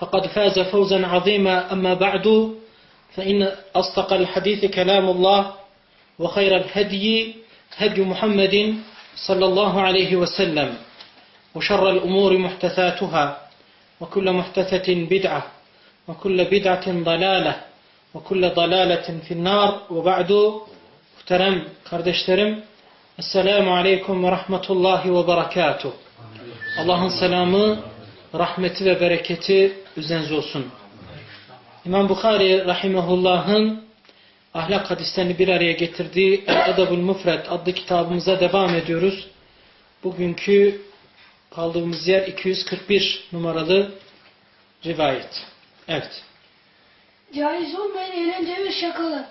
فقد فاز فوزا عظيما. أما بعد فإن أصدق الحديث كلام الله وخير الهدي هدي محمد صلى الله عليه وسلم وشر الأمور محدثاتها وكل محدثة بدعة وكل بدعة ضلالة وكل ضلالة في النار. وبعد muhterem kardeşlerim Esselamu Aleyküm ve Rahmetullahi ve Berekatuh Allah'ın selamı, rahmeti ve bereketi üzerinize olsun. İmam Bukhari Rahimahullah'ın ahlak hadislerini bir araya getirdiği El-Adabul Mufred adlı kitabımıza devam ediyoruz. Bugünkü kaldığımız yer 241 numaralı rivayet. Evet. Caiz olmayan eğlence ve şakalar.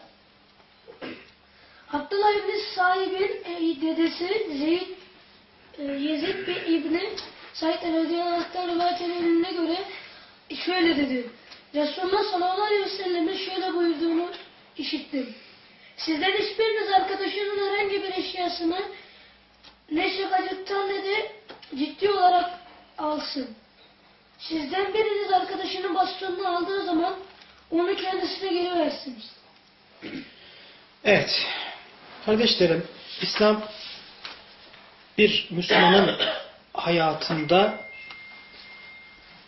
Abdullah İbni Sahib'in e, dedesi Zeyd, e, Yezid bin İbni Said radıyallahu rivayet edildiğine göre şöyle dedi. Resulullah sallallahu aleyhi ve sellem'in şöyle buyurduğunu işittim. Sizden hiçbiriniz arkadaşının herhangi bir eşyasını ne şakacıktan ne de ciddi olarak alsın. Sizden biriniz arkadaşının bastonunu aldığı zaman onu kendisine geri versin. Evet. Kardeşlerim, İslam bir Müslümanın hayatında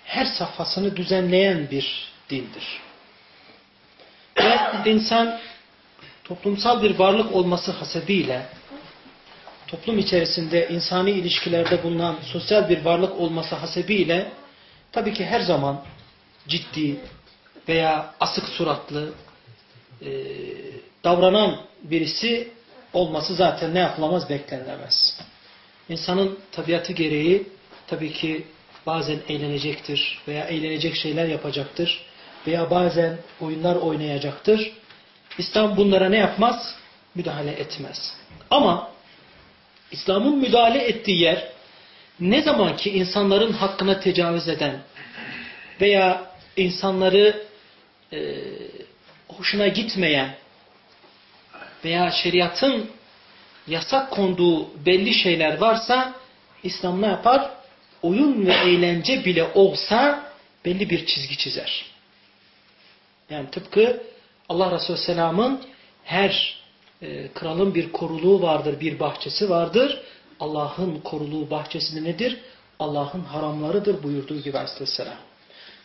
her safhasını düzenleyen bir dindir. Ve insan toplumsal bir varlık olması hasebiyle toplum içerisinde insani ilişkilerde bulunan sosyal bir varlık olması hasebiyle tabii ki her zaman ciddi veya asık suratlı e, davranan birisi olması zaten ne yapılamaz beklenilemez. İnsanın tabiatı gereği tabii ki bazen eğlenecektir veya eğlenecek şeyler yapacaktır veya bazen oyunlar oynayacaktır. İslam bunlara ne yapmaz? Müdahale etmez. Ama İslam'ın müdahale ettiği yer ne zaman ki insanların hakkına tecavüz eden veya insanları e, hoşuna gitmeyen veya şeriatın yasak konduğu belli şeyler varsa İslam ne yapar? Oyun ve eğlence bile olsa belli bir çizgi çizer. Yani tıpkı Allah Resulü Selam'ın her e, kralın bir koruluğu vardır, bir bahçesi vardır. Allah'ın koruluğu bahçesinde nedir? Allah'ın haramlarıdır buyurduğu gibi Aleyhisselam.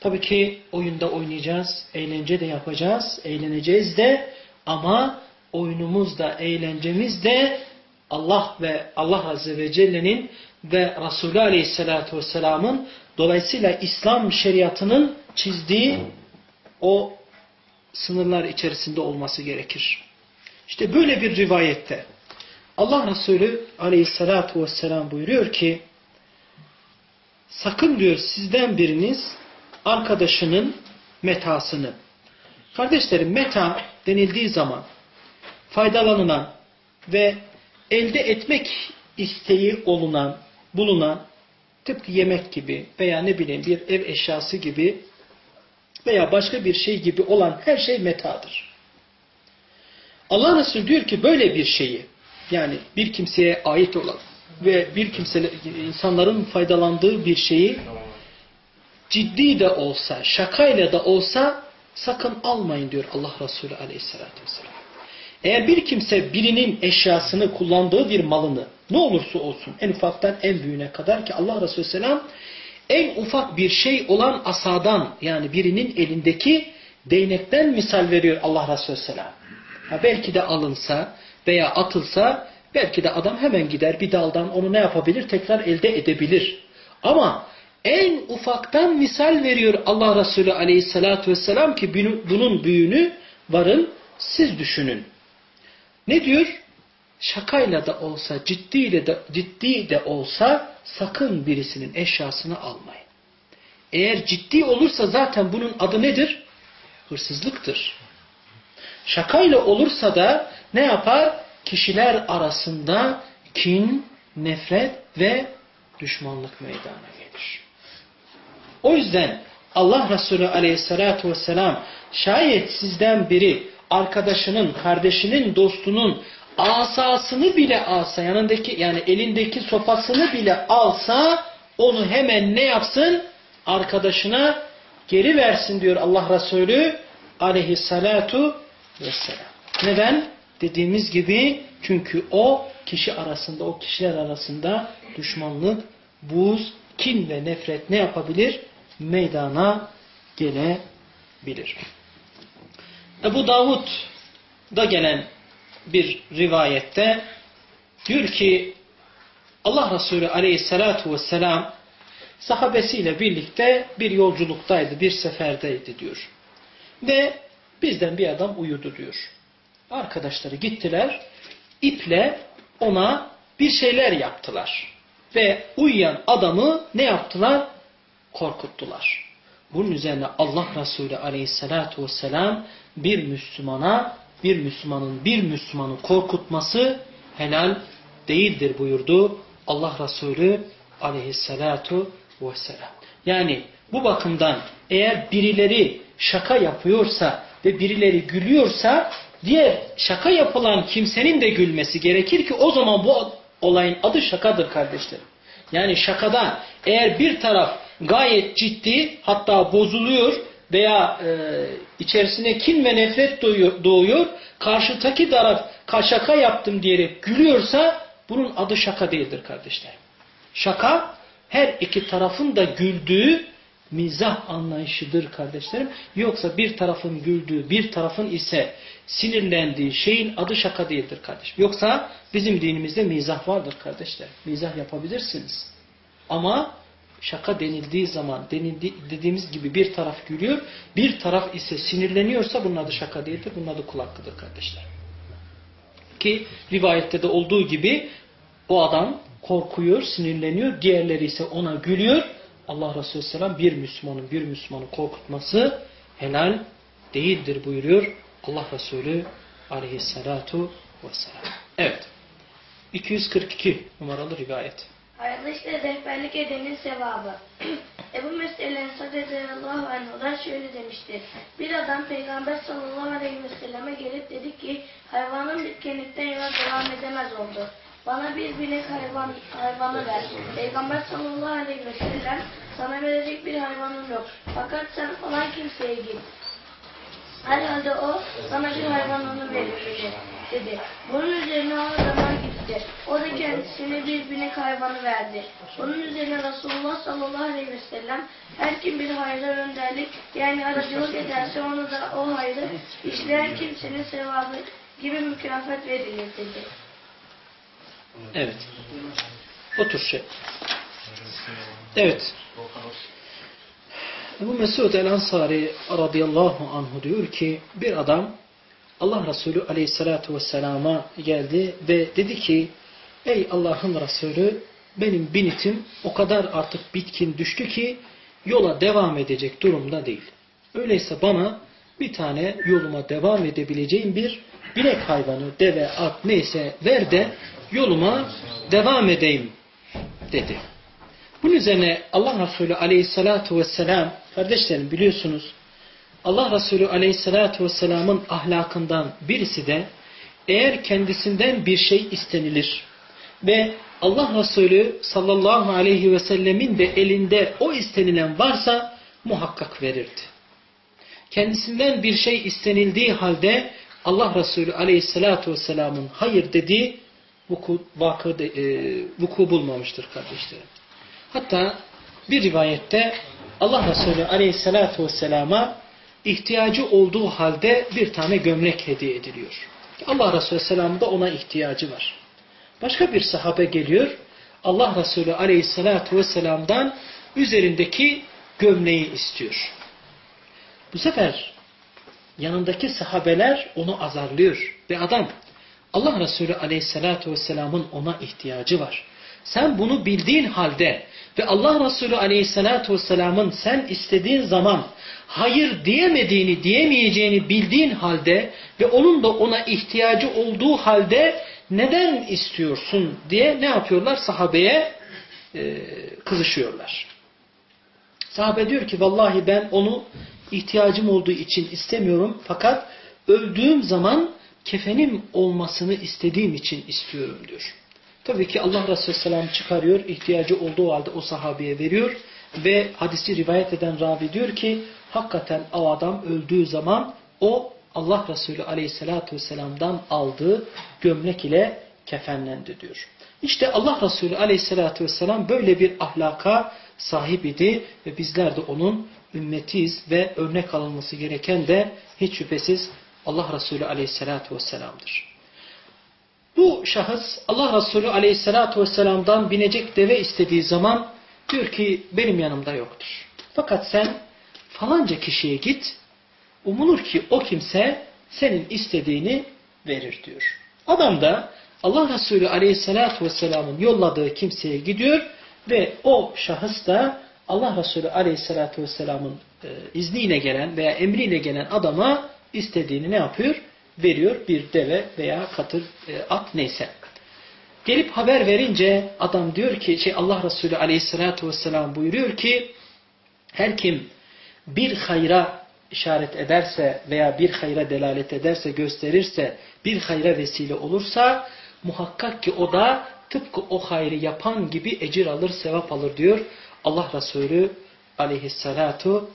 Tabii ki oyunda oynayacağız, eğlence de yapacağız, eğleneceğiz de ama oyunumuz da, eğlencemiz de Allah ve Allah Azze ve Celle'nin ve Resulü Aleyhisselatü Vesselam'ın dolayısıyla İslam şeriatının çizdiği o sınırlar içerisinde olması gerekir. İşte böyle bir rivayette Allah Resulü Aleyhisselatü Vesselam buyuruyor ki sakın diyor sizden biriniz arkadaşının metasını. Kardeşlerim meta denildiği zaman faydalanılan ve elde etmek isteği olunan, bulunan tıpkı yemek gibi veya ne bileyim bir ev eşyası gibi veya başka bir şey gibi olan her şey metadır. Allah Resulü diyor ki böyle bir şeyi yani bir kimseye ait olan ve bir kimse insanların faydalandığı bir şeyi ciddi de olsa, şakayla da olsa sakın almayın diyor Allah Resulü aleyhissalatü vesselam. Eğer bir kimse birinin eşyasını kullandığı bir malını ne olursa olsun en ufaktan en büyüğüne kadar ki Allah Resulü selam en ufak bir şey olan asadan yani birinin elindeki değnekten misal veriyor Allah Resulü Selam. Ha belki de alınsa veya atılsa belki de adam hemen gider bir daldan onu ne yapabilir? Tekrar elde edebilir. Ama en ufaktan misal veriyor Allah Resulü aleyhissalatü vesselam ki bunun büyüğünü varın siz düşünün. Ne diyor? Şakayla da olsa, ciddiyle de, ciddi de olsa sakın birisinin eşyasını almayın. Eğer ciddi olursa zaten bunun adı nedir? Hırsızlıktır. Şakayla olursa da ne yapar? Kişiler arasında kin, nefret ve düşmanlık meydana gelir. O yüzden Allah Resulü aleyhissalatu vesselam şayet sizden biri arkadaşının, kardeşinin, dostunun asasını bile alsa, yanındaki yani elindeki sopasını bile alsa onu hemen ne yapsın? Arkadaşına geri versin diyor Allah Resulü aleyhissalatu vesselam. Neden? Dediğimiz gibi çünkü o kişi arasında, o kişiler arasında düşmanlık, buz, kin ve nefret ne yapabilir? Meydana gelebilir. Ebu Davud da gelen bir rivayette diyor ki Allah Resulü aleyhissalatu vesselam sahabesiyle birlikte bir yolculuktaydı, bir seferdeydi diyor. Ve bizden bir adam uyudu diyor. Arkadaşları gittiler, iple ona bir şeyler yaptılar. Ve uyuyan adamı ne yaptılar? Korkuttular. Bunun üzerine Allah Resulü aleyhissalatu vesselam bir Müslümana, bir Müslümanın bir Müslümanı korkutması helal değildir buyurdu Allah Resulü aleyhissalatu vesselam. Yani bu bakımdan eğer birileri şaka yapıyorsa ve birileri gülüyorsa diğer şaka yapılan kimsenin de gülmesi gerekir ki o zaman bu olayın adı şakadır kardeşlerim. Yani şakada eğer bir taraf gayet ciddi hatta bozuluyor veya e, içerisine kin ve nefret doğuyor, doğuyor karşıdaki taraf şaka yaptım diyerek gülüyorsa bunun adı şaka değildir kardeşler. Şaka her iki tarafın da güldüğü mizah anlayışıdır kardeşlerim. Yoksa bir tarafın güldüğü, bir tarafın ise sinirlendiği şeyin adı şaka değildir kardeşim. Yoksa bizim dinimizde mizah vardır kardeşler. Mizah yapabilirsiniz. Ama şaka denildiği zaman denildi, dediğimiz gibi bir taraf gülüyor, bir taraf ise sinirleniyorsa bunun adı şaka değildir. Bunun adı kul hakkıdır kardeşler. Ki rivayette de olduğu gibi o adam korkuyor, sinirleniyor. Diğerleri ise ona gülüyor. Allah Resulü Selam bir Müslümanın bir Müslümanı korkutması helal değildir buyuruyor Allah Resulü aleyhissalatu vesselam. Evet. 242 numaralı rivayet. İşte rehberlik edenin sevabı. Ebu Mesele Ensad radıyallahu anh'dan şöyle demiştir. Bir adam Peygamber sallallahu aleyhi ve selleme gelip dedi ki hayvanın bir kemikten yola devam edemez oldu. Bana bir binek hayvan, hayvanı ver. Peygamber sallallahu aleyhi ve sellem sana verecek bir hayvanım yok. Fakat sen falan kimseye git. Herhalde o sana bir hayvanını verir dedi. Bunun üzerine o adama gitti. O da kendisine bir binek hayvanı verdi. Bunun üzerine Resulullah sallallahu aleyhi ve sellem her kim bir hayra önderlik yani aracılık ederse onu da o hayrı işleyen kimsenin sevabı gibi mükafat verilir dedi. Evet. Otur şey. Evet. Ebu Mesud el-Ansari radıyallahu anhu diyor ki bir adam Allah Resulü aleyhissalatu vesselama geldi ve dedi ki ey Allah'ın Resulü benim binitim o kadar artık bitkin düştü ki yola devam edecek durumda değil. Öyleyse bana bir tane yoluma devam edebileceğim bir binek hayvanı, deve, at neyse ver de yoluma devam edeyim dedi. Bunun üzerine Allah Resulü aleyhissalatu vesselam kardeşlerim biliyorsunuz Allah Resulü aleyhissalatu vesselamın ahlakından birisi de eğer kendisinden bir şey istenilir ve Allah Resulü sallallahu aleyhi ve de elinde o istenilen varsa muhakkak verirdi. Kendisinden bir şey istenildiği halde Allah Resulü aleyhissalatu vesselamın hayır dediği vuku, vakı, e, vuku bulmamıştır kardeşlerim. Hatta bir rivayette Allah Resulü aleyhissalatu vesselama ihtiyacı olduğu halde bir tane gömlek hediye ediliyor. Allah Resulü Aleyhisselam da ona ihtiyacı var. Başka bir sahabe geliyor. Allah Resulü Aleyhisselatü Vesselam'dan üzerindeki gömleği istiyor. Bu sefer yanındaki sahabeler onu azarlıyor. Ve adam Allah Resulü Aleyhisselatü Vesselam'ın ona ihtiyacı var. Sen bunu bildiğin halde ve Allah Resulü Aleyhisselatü Vesselam'ın sen istediğin zaman hayır diyemediğini, diyemeyeceğini bildiğin halde ve onun da ona ihtiyacı olduğu halde neden istiyorsun diye ne yapıyorlar? Sahabeye e, kızışıyorlar. Sahabe diyor ki vallahi ben onu ihtiyacım olduğu için istemiyorum fakat öldüğüm zaman kefenim olmasını istediğim için istiyorum diyor. Tabii ki Allah Resulü Selam çıkarıyor, ihtiyacı olduğu halde o sahabeye veriyor ve hadisi rivayet eden ravi diyor ki hakikaten o adam öldüğü zaman o Allah Resulü Aleyhisselatü Vesselam'dan aldığı gömlek ile kefenlendi diyor. İşte Allah Resulü Aleyhisselatü Vesselam böyle bir ahlaka sahip idi ve bizler de onun ümmetiyiz ve örnek alınması gereken de hiç şüphesiz Allah Resulü Aleyhisselatü Vesselam'dır. Bu şahıs Allah Resulü Aleyhisselatü Vesselam'dan binecek deve istediği zaman diyor ki benim yanımda yoktur. Fakat sen falanca kişiye git umulur ki o kimse senin istediğini verir diyor. Adam da Allah Resulü Aleyhisselatü Vesselam'ın yolladığı kimseye gidiyor ve o şahıs da Allah Resulü Aleyhisselatü Vesselam'ın e, izniyle gelen veya emriyle gelen adama istediğini ne yapıyor? Veriyor bir deve veya katır, e, at neyse. Gelip haber verince adam diyor ki şey Allah Resulü Aleyhisselatü Vesselam buyuruyor ki her kim bir hayra işaret ederse veya bir hayra delalet ederse, gösterirse, bir hayra vesile olursa muhakkak ki o da tıpkı o hayrı yapan gibi ecir alır, sevap alır diyor Allah Resulü aleyhissalatu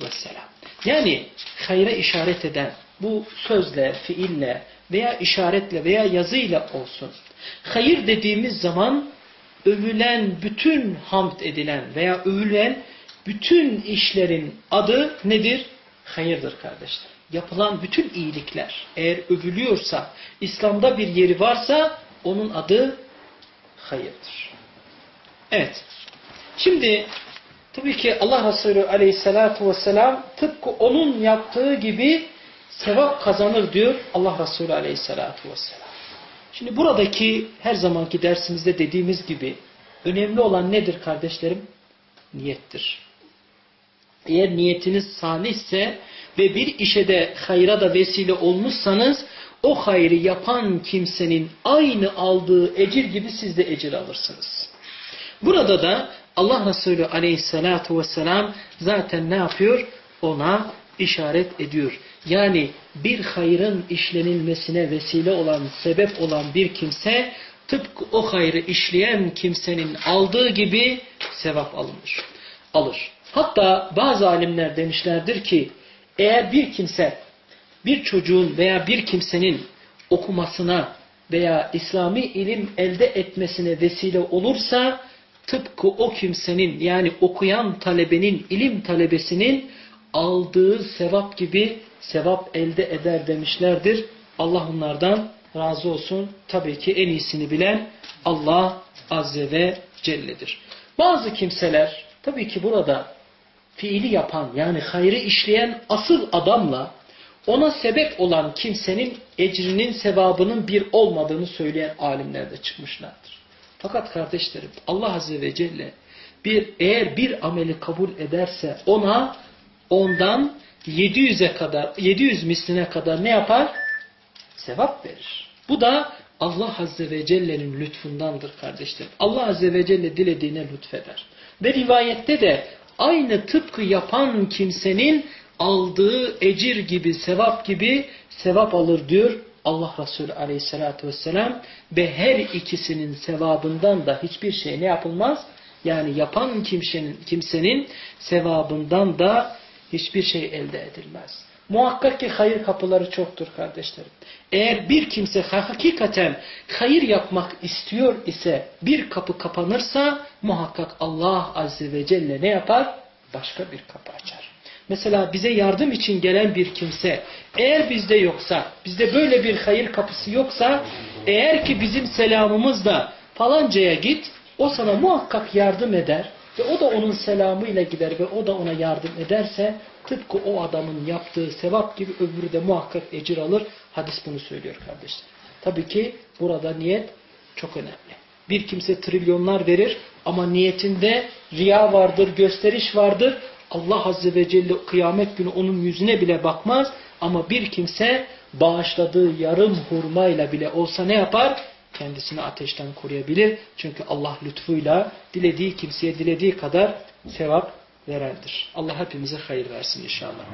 vesselam. Yani hayra işaret eden bu sözle, fiille veya işaretle veya yazıyla olsun. Hayır dediğimiz zaman övülen, bütün hamd edilen veya övülen bütün işlerin adı nedir? Hayırdır kardeşler. Yapılan bütün iyilikler eğer övülüyorsa, İslam'da bir yeri varsa onun adı hayırdır. Evet. Şimdi tabii ki Allah Resulü aleyhissalatu vesselam tıpkı onun yaptığı gibi sevap kazanır diyor Allah Resulü aleyhissalatu vesselam. Şimdi buradaki her zamanki dersimizde dediğimiz gibi önemli olan nedir kardeşlerim? Niyettir. Eğer niyetiniz salihse ve bir işe de hayra da vesile olmuşsanız o hayrı yapan kimsenin aynı aldığı ecir gibi siz de ecir alırsınız. Burada da Allah Resulü aleyhissalatu vesselam zaten ne yapıyor? Ona işaret ediyor. Yani bir hayrın işlenilmesine vesile olan, sebep olan bir kimse tıpkı o hayrı işleyen kimsenin aldığı gibi sevap alınır. Alır. Hatta bazı alimler demişlerdir ki eğer bir kimse bir çocuğun veya bir kimsenin okumasına veya İslami ilim elde etmesine vesile olursa tıpkı o kimsenin yani okuyan talebenin, ilim talebesinin aldığı sevap gibi sevap elde eder demişlerdir. Allah onlardan razı olsun. Tabii ki en iyisini bilen Allah Azze ve Celle'dir. Bazı kimseler tabii ki burada fiili yapan yani hayrı işleyen asıl adamla ona sebep olan kimsenin ecrinin sevabının bir olmadığını söyleyen alimler de çıkmışlardır. Fakat kardeşlerim Allah Azze ve Celle bir eğer bir ameli kabul ederse ona ondan 700'e kadar 700 misline kadar ne yapar? Sevap verir. Bu da Allah Azze ve Celle'nin lütfundandır kardeşlerim. Allah Azze ve Celle dilediğine lütfeder. Ve rivayette de aynı tıpkı yapan kimsenin aldığı ecir gibi, sevap gibi sevap alır diyor Allah Resulü aleyhissalatü vesselam. Ve her ikisinin sevabından da hiçbir şey ne yapılmaz? Yani yapan kimsenin, kimsenin sevabından da hiçbir şey elde edilmez. Muhakkak ki hayır kapıları çoktur kardeşlerim. Eğer bir kimse hakikaten hayır yapmak istiyor ise bir kapı kapanırsa muhakkak Allah Azze ve Celle ne yapar? Başka bir kapı açar. Mesela bize yardım için gelen bir kimse eğer bizde yoksa, bizde böyle bir hayır kapısı yoksa eğer ki bizim selamımızla falancaya git o sana muhakkak yardım eder ve o da onun selamıyla gider ve o da ona yardım ederse tıpkı o adamın yaptığı sevap gibi öbürü de muhakkak ecir alır. Hadis bunu söylüyor kardeşler. Tabii ki burada niyet çok önemli. Bir kimse trilyonlar verir ama niyetinde riya vardır, gösteriş vardır. Allah Azze ve Celle kıyamet günü onun yüzüne bile bakmaz. Ama bir kimse bağışladığı yarım hurmayla bile olsa ne yapar? Kendisini ateşten koruyabilir. Çünkü Allah lütfuyla dilediği kimseye dilediği kadar sevap verendir. Allah hepimize hayır versin inşallah.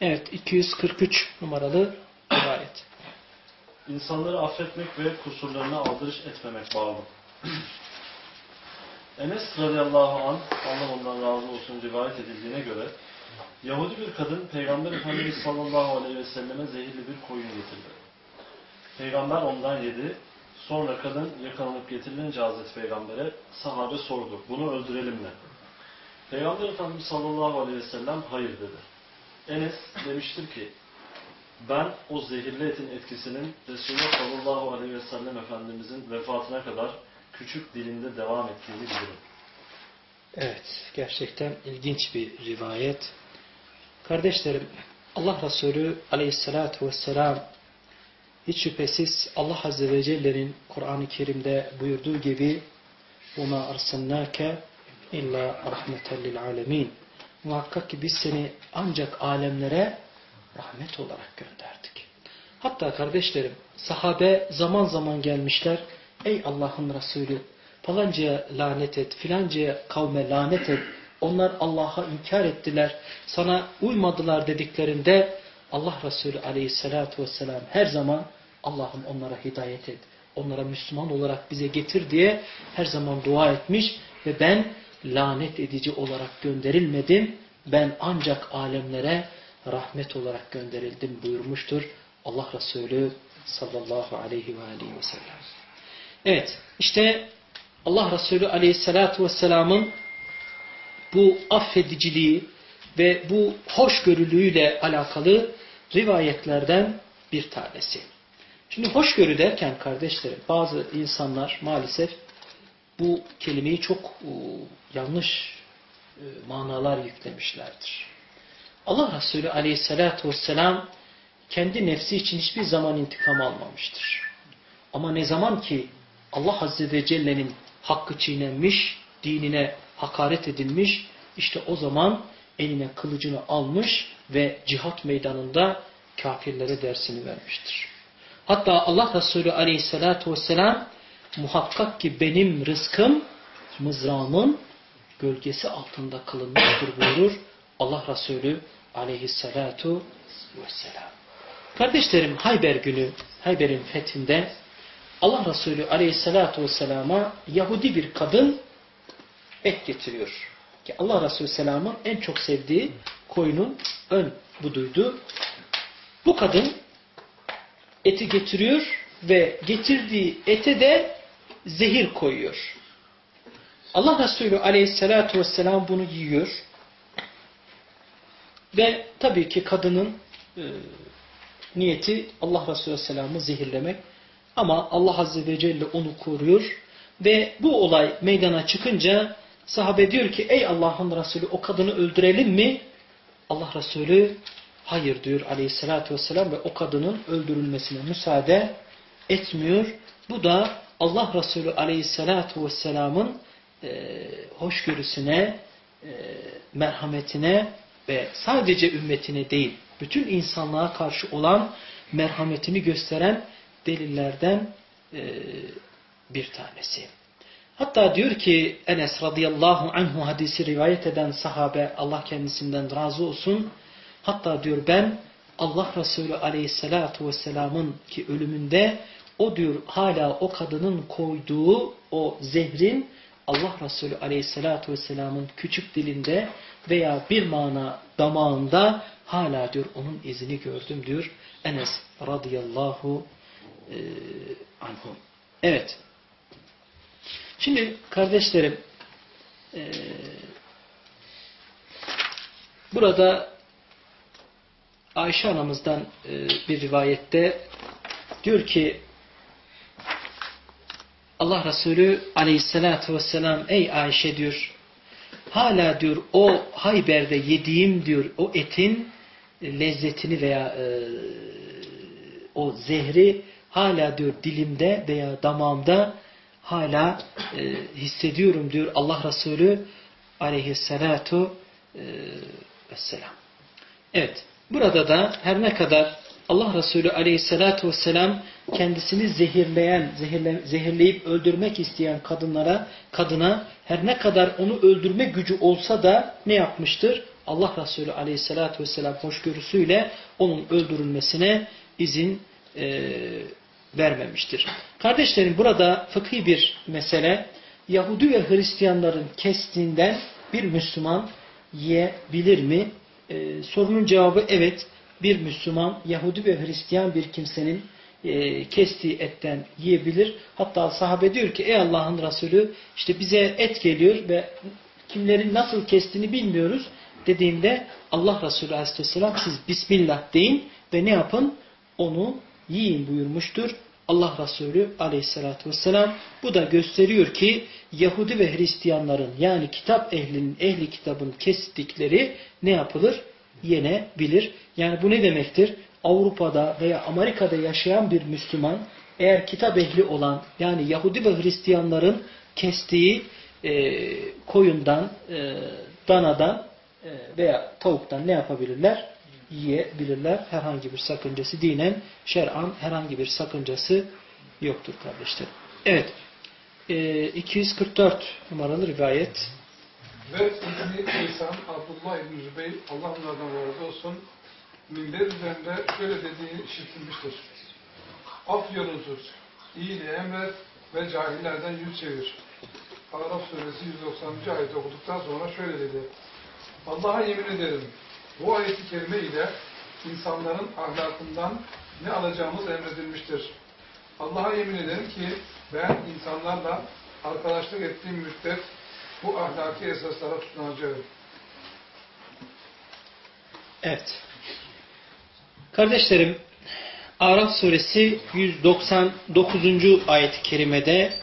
Evet 243 numaralı rivayet. İnsanları affetmek ve kusurlarına aldırış etmemek bağlı. Enes radıyallahu an Allah ondan razı olsun rivayet edildiğine göre Yahudi bir kadın Peygamber Efendimiz sallallahu aleyhi ve selleme zehirli bir koyun getirdi. Peygamber ondan yedi. Sonra kadın yakalanıp getirilince Hazreti Peygamber'e sahabe sordu. Bunu öldürelim mi? Peygamber Efendimiz sallallahu aleyhi ve sellem hayır dedi. Enes demiştir ki ben o zehirli etin etkisinin Resulullah sallallahu aleyhi ve sellem Efendimizin vefatına kadar küçük dilinde devam ettiğini bilirim. Evet, gerçekten ilginç bir rivayet. Kardeşlerim, Allah Resulü aleyhissalatu vesselam hiç şüphesiz Allah Azze ve Celle'nin Kur'an-ı Kerim'de buyurduğu gibi وَمَا أَرْسَلْنَاكَ illa rahmeten lil alemin. Muhakkak ki biz seni ancak alemlere rahmet olarak gönderdik. Hatta kardeşlerim, sahabe zaman zaman gelmişler, ey Allah'ın Resulü, falancaya lanet et, filancaya kavme lanet et, onlar Allah'a inkar ettiler, sana uymadılar dediklerinde, Allah Resulü aleyhissalatu vesselam her zaman Allah'ım onlara hidayet et, onlara Müslüman olarak bize getir diye her zaman dua etmiş ve ben lanet edici olarak gönderilmedim, ben ancak alemlere rahmet olarak gönderildim buyurmuştur Allah Resulü sallallahu aleyhi ve aleyhi ve sellem. Evet işte Allah Resulü aleyhissalatu vesselamın bu affediciliği ve bu hoşgörülüğüyle alakalı rivayetlerden bir tanesi. Şimdi hoşgörü derken kardeşlerim bazı insanlar maalesef bu kelimeyi çok e, yanlış e, manalar yüklemişlerdir. Allah Resulü aleyhissalatu vesselam kendi nefsi için hiçbir zaman intikam almamıştır. Ama ne zaman ki Allah Azze ve Celle'nin hakkı çiğnenmiş, dinine hakaret edilmiş, işte o zaman eline kılıcını almış ve cihat meydanında kafirlere dersini vermiştir. Hatta Allah Resulü aleyhissalatu vesselam muhakkak ki benim rızkım mızrağımın gölgesi altında kılınmıştır buyurur Allah Resulü aleyhissalatu vesselam. Kardeşlerim Hayber günü, Hayber'in fethinde Allah Resulü aleyhissalatu vesselama Yahudi bir kadın et getiriyor. Ki Allah Resulü selamın en çok sevdiği koyunun ön buduydu. Bu kadın eti getiriyor ve getirdiği ete de zehir koyuyor. Allah Resulü aleyhissalatu vesselam bunu yiyor. Ve tabii ki kadının e, niyeti Allah Resulü Aleyhisselam'ı zehirlemek. Ama Allah Azze ve Celle onu koruyor. Ve bu olay meydana çıkınca sahabe diyor ki ey Allah'ın Resulü o kadını öldürelim mi? Allah Resulü hayır diyor aleyhissalatü vesselam ve o kadının öldürülmesine müsaade etmiyor. Bu da Allah Resulü aleyhissalatü vesselamın e, hoşgörüsüne, e, merhametine ve sadece ümmetine değil, bütün insanlığa karşı olan merhametini gösteren delillerden e, bir tanesi. Hatta diyor ki Enes radıyallahu anhu hadisi rivayet eden sahabe Allah kendisinden razı olsun. Hatta diyor ben Allah Resulü aleyhissalatu vesselamın ki ölümünde o diyor hala o kadının koyduğu o zehrin Allah Resulü aleyhissalatu vesselamın küçük dilinde veya bir mana damağında hala diyor onun izini gördüm diyor Enes radıyallahu e, anhum. Evet. Şimdi kardeşlerim e, burada Ayşe anamızdan e, bir rivayette diyor ki Allah Resulü aleyhissalatu vesselam ey Ayşe diyor hala diyor o Hayber'de yediğim diyor o etin lezzetini veya e, o zehri hala diyor dilimde veya damağımda hala e, hissediyorum diyor Allah Resulü aleyhissalatu e, vesselam. Evet. Burada da her ne kadar Allah Resulü aleyhissalatu vesselam kendisini zehirleyen, zehirle, zehirleyip öldürmek isteyen kadınlara, kadına her ne kadar onu öldürme gücü olsa da ne yapmıştır? Allah Resulü aleyhissalatu vesselam hoşgörüsüyle onun öldürülmesine izin e, vermemiştir. Kardeşlerim burada fıkhi bir mesele Yahudi ve Hristiyanların kestiğinden bir Müslüman yiyebilir mi? Ee, sorunun cevabı evet. Bir Müslüman Yahudi ve Hristiyan bir kimsenin e, kestiği etten yiyebilir. Hatta sahabe diyor ki ey Allah'ın Resulü işte bize et geliyor ve kimlerin nasıl kestiğini bilmiyoruz dediğinde Allah Resulü Aleyhisselam siz Bismillah deyin ve ne yapın? Onu yiyin buyurmuştur. Allah Resulü aleyhissalatü vesselam bu da gösteriyor ki Yahudi ve Hristiyanların yani kitap ehlinin ehli kitabın kestikleri ne yapılır? Yenebilir. Yani bu ne demektir? Avrupa'da veya Amerika'da yaşayan bir Müslüman eğer kitap ehli olan yani Yahudi ve Hristiyanların kestiği e, koyundan, e, danadan e, veya tavuktan ne yapabilirler? Yiyebilirler. Herhangi bir sakıncası dinen, şer'an herhangi bir sakıncası yoktur kardeşlerim. Evet. E, 244 numaralı rivayet. Ve İbni İhsan, Abdullah İbni Zübeyir, Allah onlardan razı olsun, minber üzerinde şöyle dediği işitilmiştir. Af yolunu tut, iyiliği emret ve cahillerden yüz çevir. Araf suresi 190. ayet okuduktan sonra şöyle dedi. Allah'a yemin ederim, bu ayeti kerime ile insanların ahlakından ne alacağımız emredilmiştir. Allah'a yemin ederim ki ben insanlarla arkadaşlık ettiğim müddet bu ahlaki esaslara tutunacağım. Evet. Kardeşlerim, Araf suresi 199. ayet-i kerimede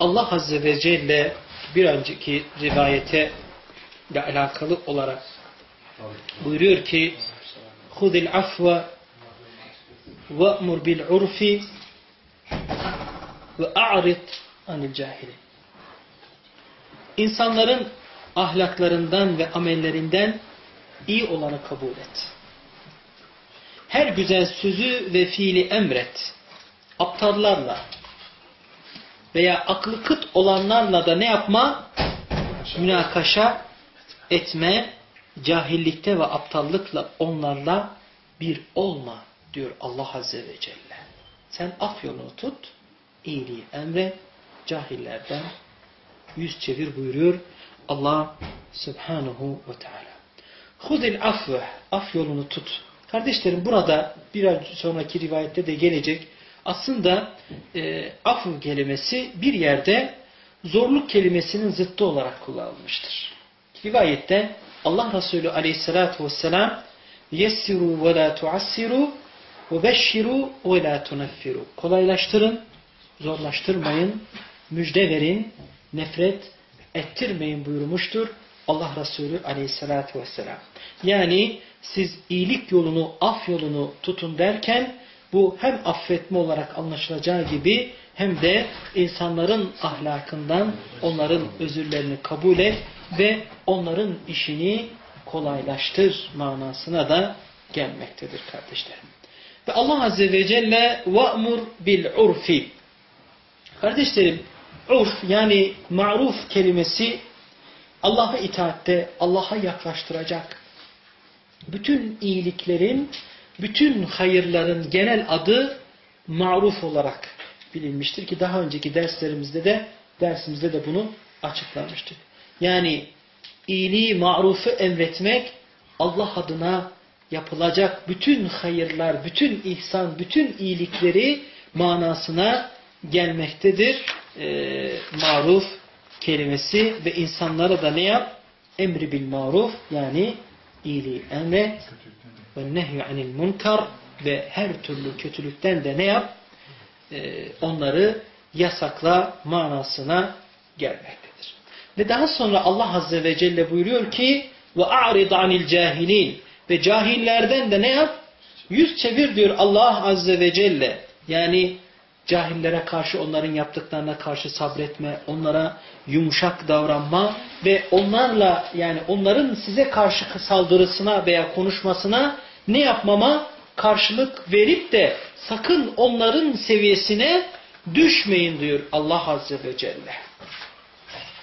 Allah Azze ve Celle bir önceki rivayete ile alakalı olarak buyuruyor ki hudil afve ve'mur bil urfi ve a'rit anil cahili. İnsanların ahlaklarından ve amellerinden iyi olanı kabul et. Her güzel sözü ve fiili emret. Aptallarla veya aklı kıt olanlarla da ne yapma? Münakaşa etme cahillikte ve aptallıkla onlarla bir olma diyor Allah Azze ve Celle. Sen af yolunu tut, iyiliği emret, cahillerden yüz çevir buyuruyor Allah Subhanahu ve Teala. Hudil afve, af yolunu tut. Kardeşlerim burada bir sonraki rivayette de gelecek. Aslında e, af kelimesi bir yerde zorluk kelimesinin zıttı olarak kullanılmıştır. Rivayette Allah Resulü aleyhissalatu vesselam yessiru ve la tuassiru ve beşşiru ve la tunaffiru. Kolaylaştırın, zorlaştırmayın, müjde verin, nefret ettirmeyin buyurmuştur Allah Resulü aleyhissalatu vesselam. Yani siz iyilik yolunu, af yolunu tutun derken bu hem affetme olarak anlaşılacağı gibi hem de insanların ahlakından onların özürlerini kabul et ve onların işini kolaylaştır manasına da gelmektedir kardeşlerim. Ve Allah Azze ve Celle وَأْمُرْ بِالْعُرْفِ Kardeşlerim, urf yani maruf kelimesi Allah'a itaatte, Allah'a yaklaştıracak. Bütün iyiliklerin, bütün hayırların genel adı maruf olarak bilinmiştir ki daha önceki derslerimizde de dersimizde de bunu açıklamıştık. Yani iyiliği, marufu emretmek Allah adına yapılacak bütün hayırlar, bütün ihsan, bütün iyilikleri manasına gelmektedir. E, maruf kelimesi ve insanlara da ne yap? Emri bil maruf yani iyiliği emret, ve nehyu anil munkar ve her türlü kötülükten de ne yap? Ee, onları yasakla manasına gelmektedir. Ve daha sonra Allah Azze ve Celle buyuruyor ki ve a'rid anil cahilin ve cahillerden de ne yap? Yüz çevir diyor Allah Azze ve Celle. Yani cahillere karşı onların yaptıklarına karşı sabretme, onlara yumuşak davranma ve onlarla yani onların size karşı saldırısına veya konuşmasına ne yapmama karşılık verip de sakın onların seviyesine düşmeyin diyor Allah Azze ve Celle.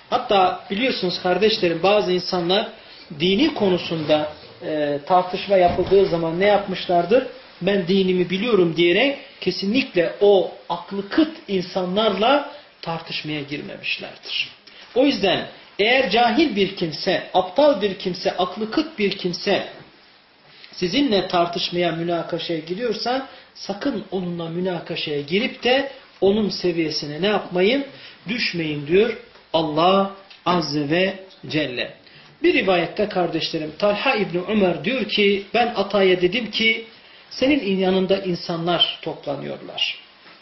Hatta biliyorsunuz kardeşlerim bazı insanlar dini konusunda e, tartışma yapıldığı zaman ne yapmışlardır? Ben dinimi biliyorum diyerek kesinlikle o aklı kıt insanlarla tartışmaya girmemişlerdir. O yüzden eğer cahil bir kimse, aptal bir kimse, aklı kıt bir kimse sizinle tartışmaya, münakaşaya giriyorsa sakın onunla münakaşaya girip de onun seviyesine ne yapmayın? Düşmeyin diyor Allah Azze ve Celle. Bir rivayette kardeşlerim Talha İbni Ömer diyor ki ben Ata'ya dedim ki senin yanında insanlar toplanıyorlar.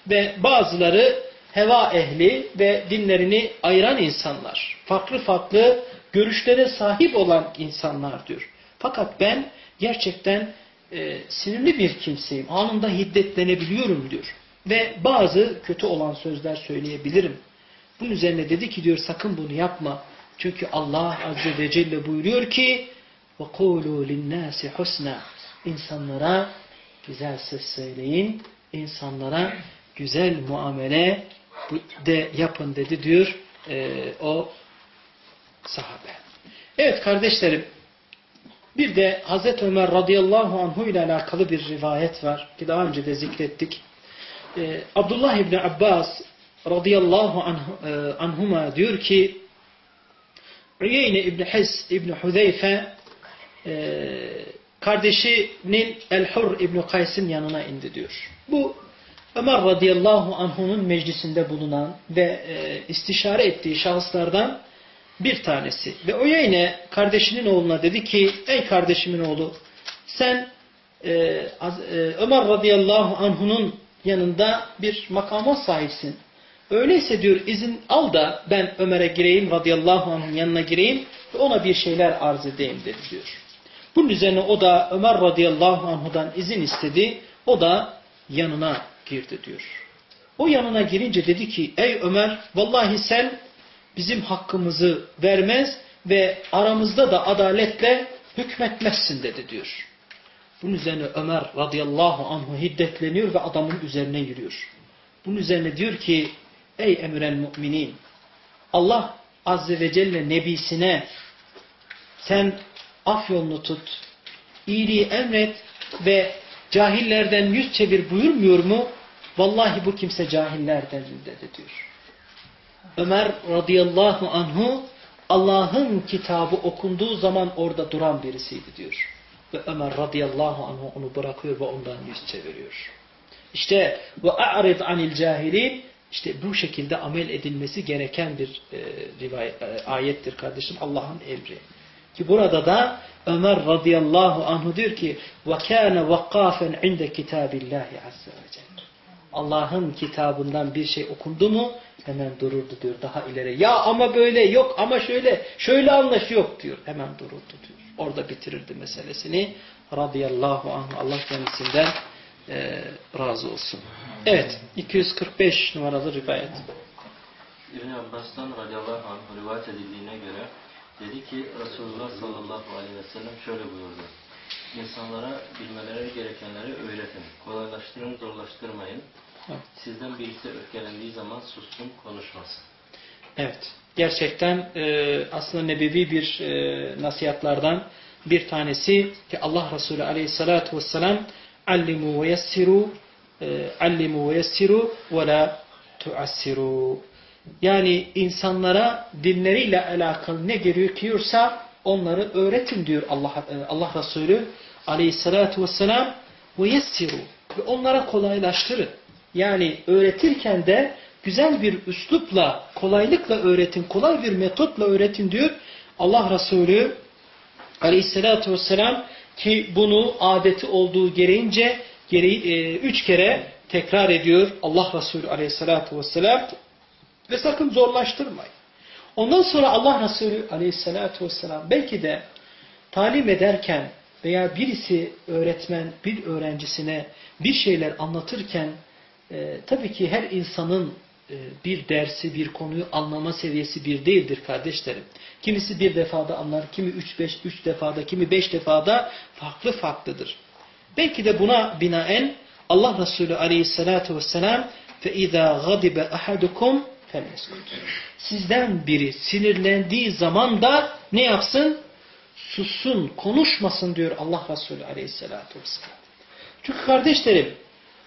Ve bazıları heva ehli ve dinlerini ayıran insanlar. Farklı farklı görüşlere sahip olan insanlar diyor. Fakat ben gerçekten e, sinirli bir kimseyim. Anında hiddetlenebiliyorum diyor. Ve bazı kötü olan sözler söyleyebilirim. Bunun üzerine dedi ki diyor sakın bunu yapma. Çünkü Allah Azze ve Celle buyuruyor ki وَقُولُوا لِلنَّاسِ حُسْنًا İnsanlara güzel söz söyleyin. insanlara güzel muamele de yapın dedi diyor e, o sahabe. Evet kardeşlerim bir de Hazreti Ömer radıyallahu anhu ile alakalı bir rivayet var ki daha önce de zikrettik. Ee, Abdullah İbni Abbas radıyallahu anhu, e, anhuma diyor ki Uyeyne İbni His İbni Hudeyfe e, kardeşinin El-Hur İbni Kays'ın yanına indi diyor. Bu Ömer radıyallahu anhunun meclisinde bulunan ve e, istişare ettiği şahıslardan bir tanesi. Ve o yine kardeşinin oğluna dedi ki ey kardeşimin oğlu sen e, e, Ömer radıyallahu anhunun yanında bir makama sahipsin. Öyleyse diyor izin al da ben Ömer'e gireyim radıyallahu anh'ın yanına gireyim ve ona bir şeyler arz edeyim dedi diyor. Bunun üzerine o da Ömer radıyallahu anhudan izin istedi. O da yanına girdi diyor. O yanına girince dedi ki ey Ömer vallahi sen bizim hakkımızı vermez ve aramızda da adaletle hükmetmezsin dedi diyor. Bunun üzerine Ömer radıyallahu anhu hiddetleniyor ve adamın üzerine yürüyor. Bunun üzerine diyor ki ey emren müminin Allah azze ve celle nebisine sen af yolunu tut, iyiliği emret ve cahillerden yüz çevir buyurmuyor mu? Vallahi bu kimse cahillerden dedi diyor. Ömer radıyallahu anhu Allah'ın kitabı okunduğu zaman orada duran birisiydi diyor. Ve Ömer radıyallahu anhu onu bırakıyor ve ondan yüz çeviriyor. İşte ve a'rid anil cahilin işte bu şekilde amel edilmesi gereken bir e, rivayet, e, ayettir kardeşim Allah'ın emri. Ki burada da Ömer radıyallahu anhu diyor ki وَكَانَ وَقَّافًا عِنْدَ كِتَابِ اللّٰهِ عَزَّ وَجَلَّ Allah'ın kitabından bir şey okundu mu hemen dururdu diyor daha ileri. Ya ama böyle yok ama şöyle şöyle anlaş yok diyor. Hemen dururdu diyor. Orada bitirirdi meselesini. Radıyallahu anh Allah kendisinden e, razı olsun. Evet 245 numaralı rivayet. İbn Abbas'tan radıyallahu anh rivayet edildiğine göre dedi ki Resulullah sallallahu aleyhi ve sellem şöyle buyurdu. İnsanlara bilmeleri gerekenleri öğretin. Kolaylaştırın, zorlaştırmayın. Evet. Sizden birisi öfkelendiği zaman sussun, konuşmasın. Evet. Gerçekten e, aslında nebevi bir e, nasihatlardan bir tanesi ki Allah Resulü aleyhissalatu vesselam allimu ve yessiru e, allimu ve yessiru ve la tuassiru. Yani insanlara dinleriyle alakalı ne gerekiyorsa onları öğretin diyor Allah e, Allah Resulü aleyhissalatu vesselam. Ve yessiru ve onlara kolaylaştırın. Yani öğretirken de güzel bir üslupla, kolaylıkla öğretin, kolay bir metotla öğretin diyor Allah Resulü aleyhissalatu vesselam ki bunu adeti olduğu gereğince geri, e, üç kere tekrar ediyor Allah Resulü aleyhissalatu vesselam ve sakın zorlaştırmayın. Ondan sonra Allah Resulü aleyhissalatu vesselam belki de talim ederken veya birisi öğretmen bir öğrencisine bir şeyler anlatırken e, tabii ki her insanın bir dersi, bir konuyu anlama seviyesi bir değildir kardeşlerim. Kimisi bir defada anlar, kimi üç, beş, üç defada, kimi beş defada farklı farklıdır. Belki de buna binaen Allah Resulü aleyhissalatu vesselam فَاِذَا غَضِبَ أَحَدُكُمْ فَلْيَسْكُتْ Sizden biri sinirlendiği zaman da ne yapsın? Sussun, konuşmasın diyor Allah Resulü aleyhissalatu vesselam. Çünkü kardeşlerim,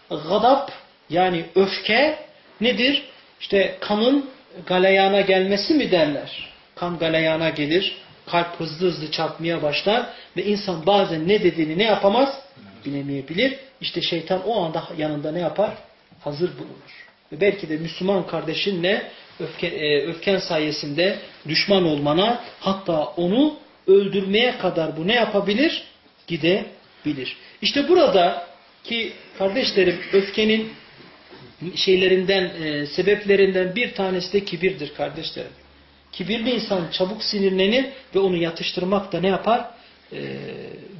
gadap yani öfke nedir? İşte kanın galeyana gelmesi mi derler? Kan galeyana gelir, kalp hızlı hızlı çarpmaya başlar ve insan bazen ne dediğini ne yapamaz? Bilemeyebilir. İşte şeytan o anda yanında ne yapar? Hazır bulunur. Ve belki de Müslüman kardeşinle öfke, e, öfken sayesinde düşman olmana hatta onu öldürmeye kadar bu ne yapabilir? Gidebilir. İşte burada ki kardeşlerim öfkenin şeylerinden, e, sebeplerinden bir tanesi de kibirdir kardeşlerim. Kibirli insan çabuk sinirlenir ve onu yatıştırmak da ne yapar? E,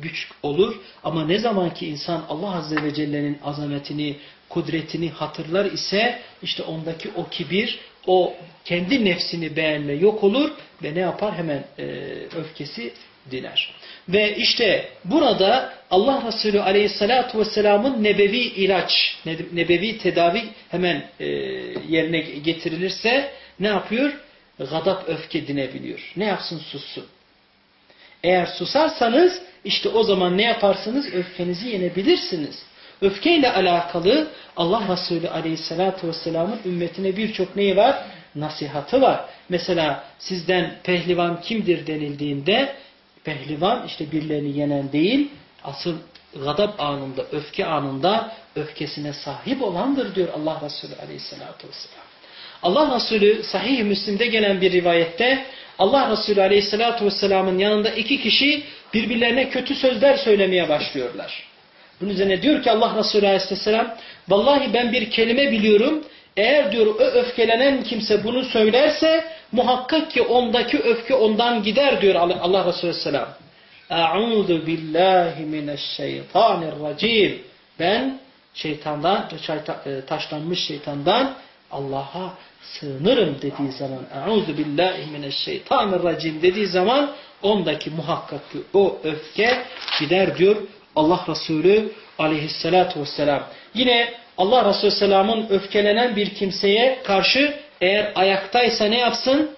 güç olur. Ama ne zaman ki insan Allah Azze ve Celle'nin azametini, kudretini hatırlar ise işte ondaki o kibir, o kendi nefsini beğenme yok olur ve ne yapar? Hemen e, öfkesi diner. Ve işte burada Allah Resulü Aleyhisselatü Vesselam'ın nebevi ilaç, nebevi tedavi hemen e, yerine getirilirse ne yapıyor? Gadap öfke dinebiliyor. Ne yapsın? Sussun. Eğer susarsanız işte o zaman ne yaparsınız? Öfkenizi yenebilirsiniz. Öfkeyle alakalı Allah Resulü Aleyhisselatü Vesselam'ın ümmetine birçok neyi var? Nasihatı var. Mesela sizden pehlivan kimdir denildiğinde pehlivan işte birilerini yenen değil, asıl gadap anında, öfke anında öfkesine sahip olandır diyor Allah Resulü aleyhissalatü vesselam. Allah Resulü sahih Müslim'de gelen bir rivayette Allah Resulü aleyhissalatü vesselamın yanında iki kişi birbirlerine kötü sözler söylemeye başlıyorlar. Bunun üzerine diyor ki Allah Resulü aleyhisselam vallahi ben bir kelime biliyorum eğer diyor o öfkelenen kimse bunu söylerse muhakkak ki ondaki öfke ondan gider diyor Allah Resulü Selam. Eûzu billahi mineşşeytanirracim. Ben şeytandan, e, taşlanmış şeytandan Allah'a sığınırım dediği zaman Eûzu billahi mineşşeytanirracim dediği zaman ondaki muhakkak ki o öfke gider diyor Allah Resulü aleyhissalatu vesselam. Yine Allah Resulü Selam'ın öfkelenen bir kimseye karşı eğer ayaktaysa ne yapsın?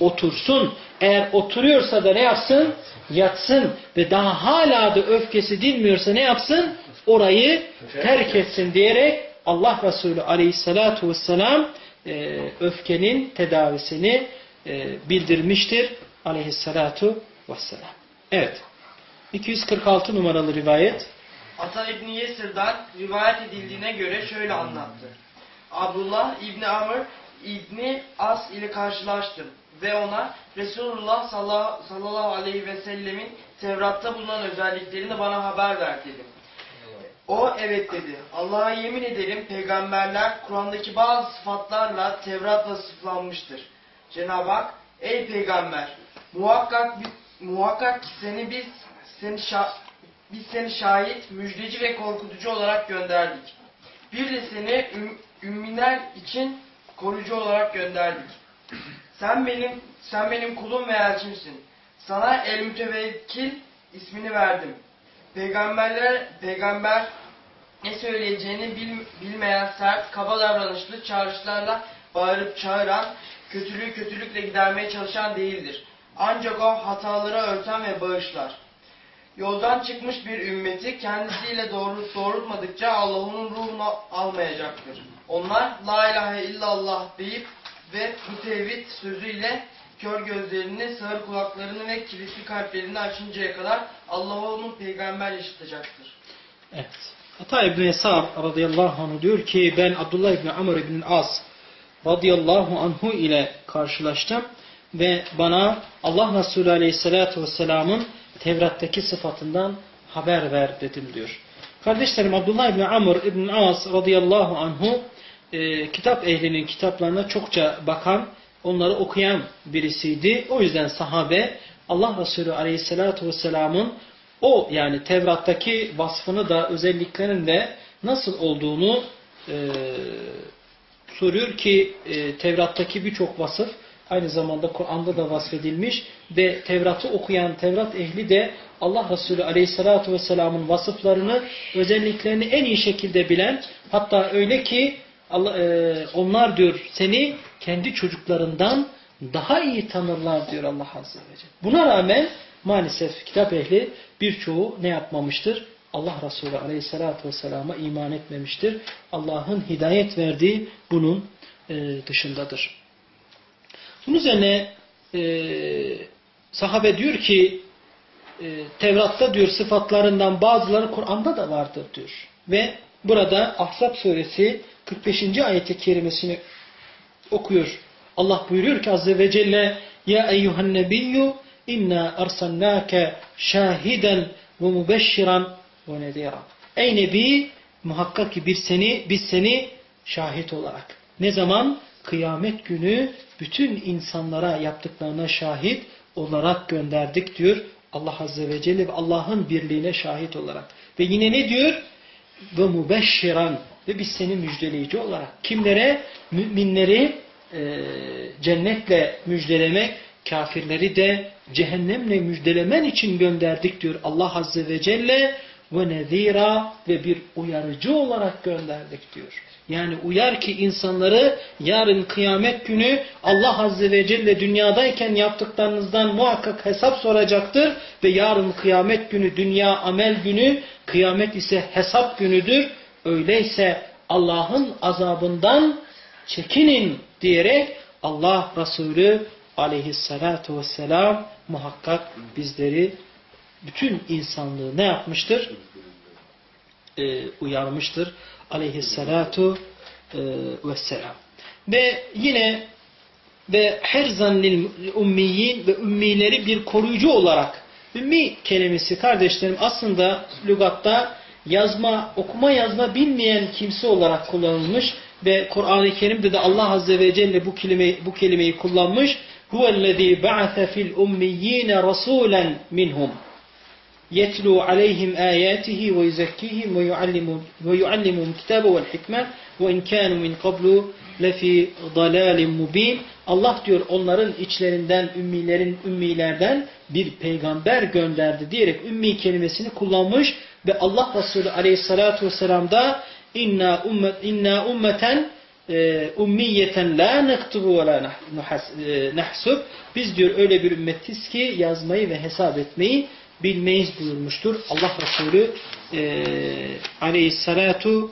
Otursun. Eğer oturuyorsa da ne yapsın? Yatsın. Ve daha hala da öfkesi dinmiyorsa ne yapsın? Orayı terk etsin diyerek Allah Resulü Aleyhisselatu vesselam e, öfkenin tedavisini e, bildirmiştir. Aleyhisselatu vesselam. Evet. 246 numaralı rivayet. Ata İbni Yesir'den rivayet edildiğine göre şöyle anlattı. Abdullah İbni Amr İbni As ile karşılaştım ve ona Resulullah sallallahu aleyhi ve sellemin Tevrat'ta bulunan özelliklerini bana haber ver dedim. O evet dedi. Allah'a yemin ederim peygamberler Kur'an'daki bazı sıfatlarla Tevrat'la sıflanmıştır. Cenab-ı Hak ey peygamber muhakkak muhakkak ki seni biz seni biz seni şahit, müjdeci ve korkutucu olarak gönderdik. Bir de seni üm, ümmiler için koruyucu olarak gönderdik. Sen benim sen benim kulum ve elçimsin. Sana el mütevekkil ismini verdim. Peygamberler peygamber ne söyleyeceğini bil, bilmeyen sert, kaba davranışlı çağrışlarla bağırıp çağıran, kötülüğü kötülükle gidermeye çalışan değildir. Ancak o hataları örten ve bağışlar. Yoldan çıkmış bir ümmeti kendisiyle doğru, doğrultmadıkça Allah'ın ruhunu almayacaktır. Onlar la ilahe illallah deyip ve bu tevhid sözüyle kör gözlerini, sağır kulaklarını ve kilitli kalplerini açıncaya kadar Allah'a onun peygamber yaşatacaktır. Evet. Ata İbni Yesar radıyallahu anh diyor ki ben Abdullah İbni Amr İbni As radıyallahu anhu ile karşılaştım ve bana Allah Resulü aleyhissalatu vesselamın Tevrat'taki sıfatından haber ver dedim diyor. Kardeşlerim Abdullah İbni Amr İbni As radıyallahu anhu e, kitap ehlinin kitaplarına çokça bakan, onları okuyan birisiydi. O yüzden sahabe Allah Resulü aleyhissalatu vesselamın o yani Tevrat'taki vasfını da özelliklerinin de nasıl olduğunu e, soruyor ki e, Tevrat'taki birçok vasıf aynı zamanda Kur'an'da da vasfedilmiş ve Tevrat'ı okuyan Tevrat ehli de Allah Resulü Aleyhisselatü Vesselam'ın vasıflarını, özelliklerini en iyi şekilde bilen hatta öyle ki Allah, e, onlar diyor seni kendi çocuklarından daha iyi tanırlar diyor Allah Azze ve Celle. Buna rağmen maalesef kitap ehli birçoğu ne yapmamıştır? Allah Resulü Aleyhisselatü Vesselam'a iman etmemiştir. Allah'ın hidayet verdiği bunun e, dışındadır. Bunun üzerine e, sahabe diyor ki e, Tevrat'ta diyor sıfatlarından bazıları Kur'an'da da vardır diyor. Ve burada Ahzab suresi 45. ayeti kerimesini okuyor. Allah buyuruyor ki Azze ve Celle Ya eyyuhen nebiyyü inna arsalnâke şahiden ve mübeşşiran ve nedira. Ey Nebi muhakkak ki biz seni, biz seni şahit olarak. Ne zaman? Kıyamet günü bütün insanlara yaptıklarına şahit olarak gönderdik diyor Allah Azze ve Celle ve Allah'ın birliğine şahit olarak. Ve yine ne diyor? Ve mübeşşiran ve biz seni müjdeleyici olarak. Kimlere? Müminleri e, cennetle müjdelemek, kafirleri de cehennemle müjdelemen için gönderdik diyor Allah Azze ve Celle ve nezira ve bir uyarıcı olarak gönderdik diyor. Yani uyar ki insanları yarın kıyamet günü Allah Azze ve Celle dünyadayken yaptıklarınızdan muhakkak hesap soracaktır. Ve yarın kıyamet günü dünya amel günü, kıyamet ise hesap günüdür. Öyleyse Allah'ın azabından çekinin diyerek Allah Resulü aleyhissalatu vesselam muhakkak bizleri bütün insanlığı ne yapmıştır? Ee, uyarmıştır aleyhissalatu e, vesselam. Ve yine ve herzan lil ummiyin ve ümmileri bir koruyucu olarak ümmi kelimesi kardeşlerim aslında lügatta yazma, okuma yazma bilmeyen kimse olarak kullanılmış ve Kur'an-ı Kerim'de de Allah Azze ve Celle bu kelimeyi, bu kelimeyi kullanmış. Huvellezî ba'ase fil ummiyyin rasûlen minhum yetlu aleyhim ayatihi ve yuzekkihim ve yuallimuhum kitabe vel hikme ve in kanu min qablu lefi dalalin mubin. Allah diyor onların içlerinden ümmilerin ümmilerden bir peygamber gönderdi diyerek ümmi kelimesini kullanmış ve Allah Resulü Aleyhissalatu vesselam da inna ummet inna ummeten e, ummiyeten la nektubu ve la e, nahsub biz diyor öyle bir ümmetiz ki yazmayı ve hesap etmeyi bilmeyiz buyurmuştur. Allah Resulü e, aleyhissalatu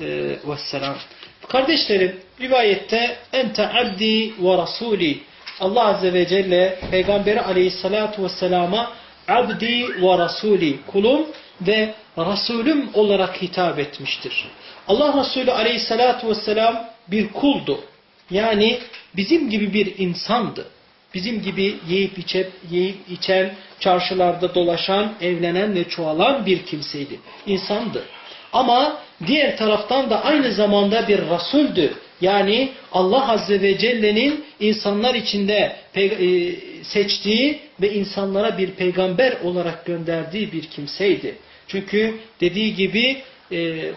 e, vesselam. Kardeşlerim rivayette ente abdi ve rasuli Allah Azze ve Celle Peygamberi aleyhissalatu vesselama abdi ve rasuli kulum ve Resulüm olarak hitap etmiştir. Allah Resulü aleyhissalatu vesselam bir kuldu. Yani bizim gibi bir insandı. Bizim gibi yiyip, içep, yiyip içen, çarşılarda dolaşan, evlenen ve çoğalan bir kimseydi. İnsandı. Ama diğer taraftan da aynı zamanda bir rasuldü. Yani Allah Azze ve Celle'nin insanlar içinde e, seçtiği ve insanlara bir peygamber olarak gönderdiği bir kimseydi. Çünkü dediği gibi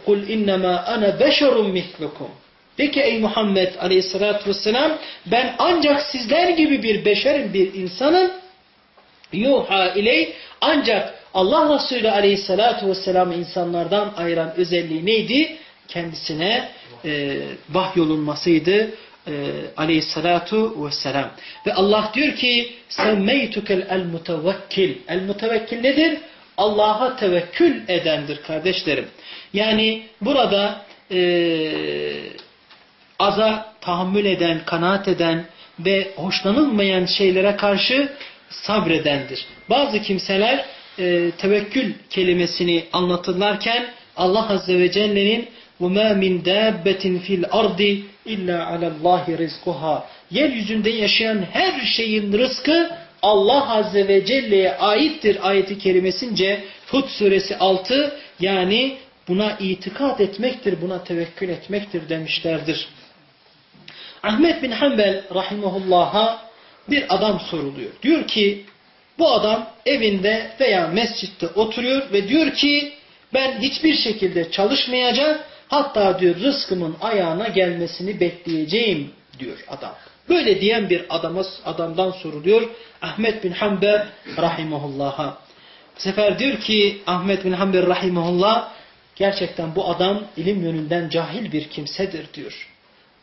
قُلْ اِنَّمَا اَنَا بَشَرٌ مِثْلُكُمْ de ki ey Muhammed aleyhissalatü vesselam ben ancak sizler gibi bir beşerim bir insanım. Yuha iley ancak Allah Resulü aleyhissalatü vesselam insanlardan ayıran özelliği neydi? Kendisine e, vahyolunmasıydı e, aleyhissalatu vesselam. Ve Allah diyor ki semmeytukel el mutevekkil. El mutevekkil nedir? Allah'a tevekkül edendir kardeşlerim. Yani burada eee aza tahammül eden, kanaat eden ve hoşlanılmayan şeylere karşı sabredendir. Bazı kimseler e, tevekkül kelimesini anlatırlarken Allah Azze ve Celle'nin وَمَا مِنْ دَابَّةٍ فِي الْأَرْضِ اِلَّا عَلَى اللّٰهِ رِزْقُهَا Yeryüzünde yaşayan her şeyin rızkı Allah Azze ve Celle'ye aittir ayeti kerimesince Hud suresi 6 yani buna itikat etmektir, buna tevekkül etmektir demişlerdir. Ahmet bin Hanbel rahimahullah'a bir adam soruluyor. Diyor ki bu adam evinde veya mescitte oturuyor ve diyor ki ben hiçbir şekilde çalışmayacak hatta diyor rızkımın ayağına gelmesini bekleyeceğim diyor adam. Böyle diyen bir adama, adamdan soruluyor Ahmet bin Hanbel rahimahullah'a. Bu sefer diyor ki Ahmet bin Hanbel rahimahullah gerçekten bu adam ilim yönünden cahil bir kimsedir diyor.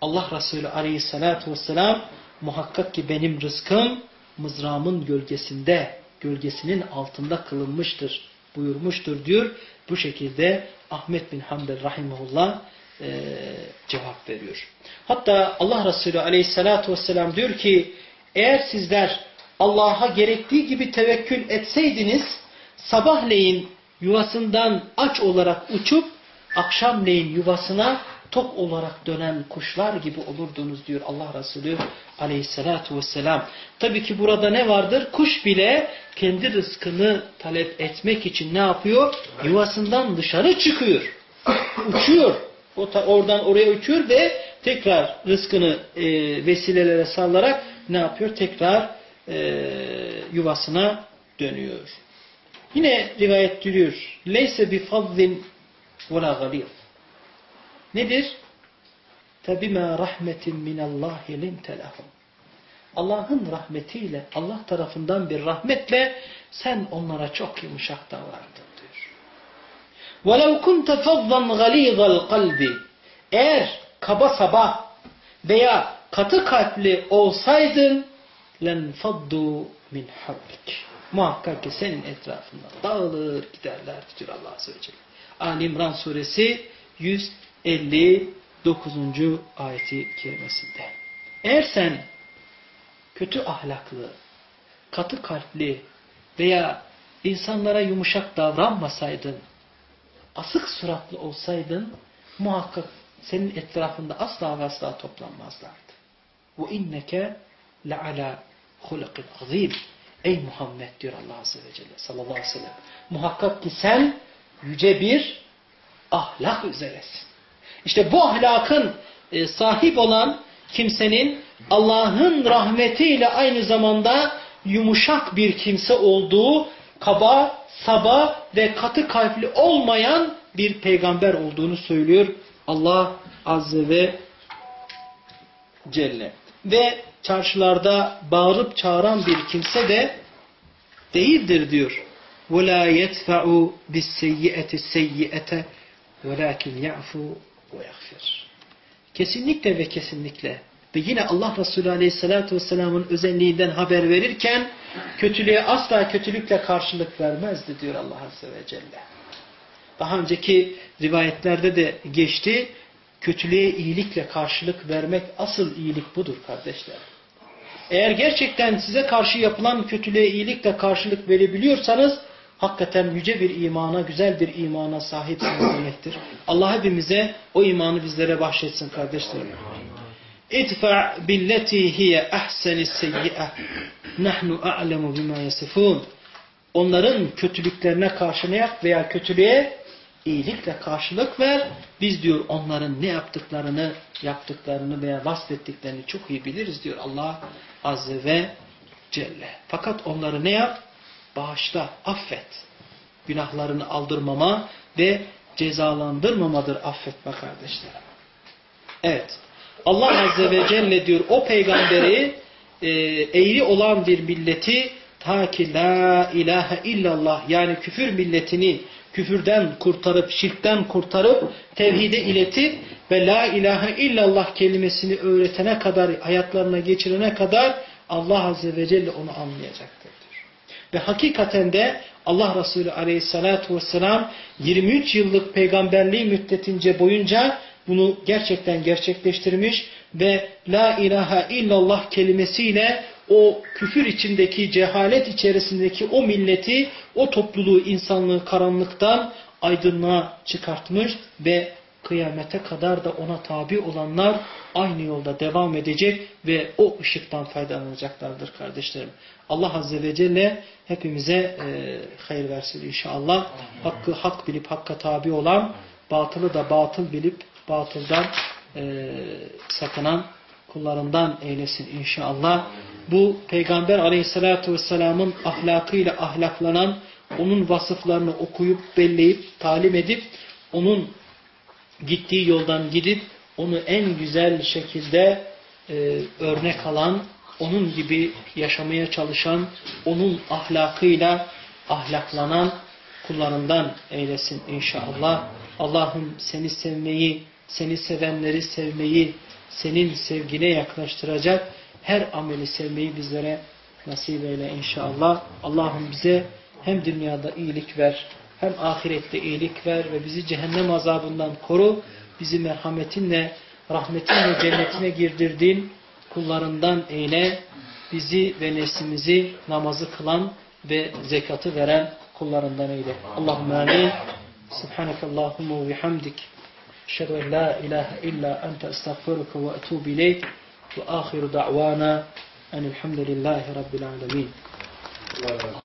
Allah Resulü aleyhissalatu vesselam muhakkak ki benim rızkım mızrağımın gölgesinde, gölgesinin altında kılınmıştır buyurmuştur diyor. Bu şekilde Ahmet bin Hanbel rahimahullah e, cevap veriyor. Hatta Allah Resulü aleyhissalatu vesselam diyor ki eğer sizler Allah'a gerektiği gibi tevekkül etseydiniz sabahleyin yuvasından aç olarak uçup akşamleyin yuvasına tok olarak dönen kuşlar gibi olurdunuz diyor Allah Resulü aleyhissalatu vesselam. Tabii ki burada ne vardır? Kuş bile kendi rızkını talep etmek için ne yapıyor? Yuvasından dışarı çıkıyor. Uçuyor. Oradan oraya uçuyor ve tekrar rızkını e, vesilelere sallarak ne yapıyor? Tekrar e, yuvasına dönüyor. Yine rivayet diyor. Leyse bi fazzin ve la galiyz. Nedir? Febima rahmetin minallahi linte lehum. Allah'ın rahmetiyle, Allah tarafından bir rahmetle sen onlara çok yumuşak davrandın diyor. وَلَوْ كُنْتَ فَضًّا غَلِيظَ الْقَلْبِ Eğer kaba saba veya katı kalpli olsaydın لَنْفَضُّوا مِنْ حَوْلِكِ Muhakkak ki senin etrafından dağılır giderlerdi diyor Allah Azze ve Celle. Ali İmran suresi 159. ayeti kerimesinde. Eğer sen kötü ahlaklı, katı kalpli veya insanlara yumuşak davranmasaydın, asık suratlı olsaydın muhakkak senin etrafında asla ve asla toplanmazlardı. İnneke leala hulakin azim. Ey Muhammed diyor Allah Azze ve Celle sallallahu aleyhi ve sellem. Muhakkak ki sen yüce bir ahlak üzeresin. İşte bu ahlakın e, sahip olan kimsenin Allah'ın rahmetiyle aynı zamanda yumuşak bir kimse olduğu, kaba, saba ve katı kalpli olmayan bir peygamber olduğunu söylüyor Allah Azze ve Celle. Ve çarşılarda bağırıp çağıran bir kimse de değildir diyor. وَلَا يَدْفَعُ بِالسَّيِّئَةِ السَّيِّئَةَ وَلَاكِنْ يَعْفُوا ve yagfir. Kesinlikle ve kesinlikle ve yine Allah Resulü Aleyhisselatü Vesselam'ın özelliğinden haber verirken kötülüğe asla kötülükle karşılık vermezdi diyor Allah Azze ve Celle. Daha önceki rivayetlerde de geçti. Kötülüğe iyilikle karşılık vermek asıl iyilik budur kardeşler. Eğer gerçekten size karşı yapılan kötülüğe iyilikle karşılık verebiliyorsanız hakikaten yüce bir imana, güzel bir imana sahipsiniz demektir. Allah hepimize o imanı bizlere bahşetsin kardeşlerim. İdfa billeti hiye ahsenis seyyi'e nahnu a'lemu bima yasifun. Onların kötülüklerine karşı ne yap veya kötülüğe iyilikle karşılık ver. Biz diyor onların ne yaptıklarını, yaptıklarını veya vasfettiklerini çok iyi biliriz diyor Allah Azze ve Celle. Fakat onları ne yap? Bağışla, affet. Günahlarını aldırmama ve cezalandırmamadır affetme kardeşlerim. Evet. Allah Azze ve Celle diyor o peygamberi e, eğri olan bir milleti ta ki la ilahe illallah yani küfür milletini küfürden kurtarıp, şirkten kurtarıp, tevhide iletip ve la ilahe illallah kelimesini öğretene kadar, hayatlarına geçirene kadar Allah Azze ve Celle onu anlayacaktır. Ve hakikaten de Allah Resulü Aleyhisselatü vesselam 23 yıllık peygamberliği müddetince boyunca bunu gerçekten gerçekleştirmiş ve la ilahe illallah kelimesiyle o küfür içindeki, cehalet içerisindeki o milleti, o topluluğu, insanlığı karanlıktan aydınlığa çıkartmış ve kıyamete kadar da ona tabi olanlar aynı yolda devam edecek ve o ışıktan faydalanacaklardır kardeşlerim. Allah Azze ve Celle hepimize e, hayır versin inşallah. Hakkı hak bilip hakka tabi olan, batılı da batıl bilip batıldan e, sakınan kullarından eylesin inşallah. Bu Peygamber aleyhissalatü vesselamın ahlakıyla ahlaklanan, onun vasıflarını okuyup, belleyip, talim edip, onun gittiği yoldan gidip, onu en güzel şekilde e, örnek alan, onun gibi yaşamaya çalışan, onun ahlakıyla ahlaklanan kullarından eylesin inşallah. Allah'ım seni sevmeyi, seni sevenleri sevmeyi, senin sevgine yaklaştıracak her ameli sevmeyi bizlere nasip eyle inşallah. Allah'ım bize hem dünyada iyilik ver, hem ahirette iyilik ver ve bizi cehennem azabından koru. Bizi merhametinle, rahmetinle cennetine girdirdiğin kullarından eyle. Bizi ve neslimizi namazı kılan ve zekatı veren kullarından eyle. Allahümme amin. Subhanakallahumma ve bihamdik. Eşhedü la ilahe illa ente estağfiruke ve etûbü ileyk. Ve ahiru da'vana enilhamdülillahi rabbil alemin.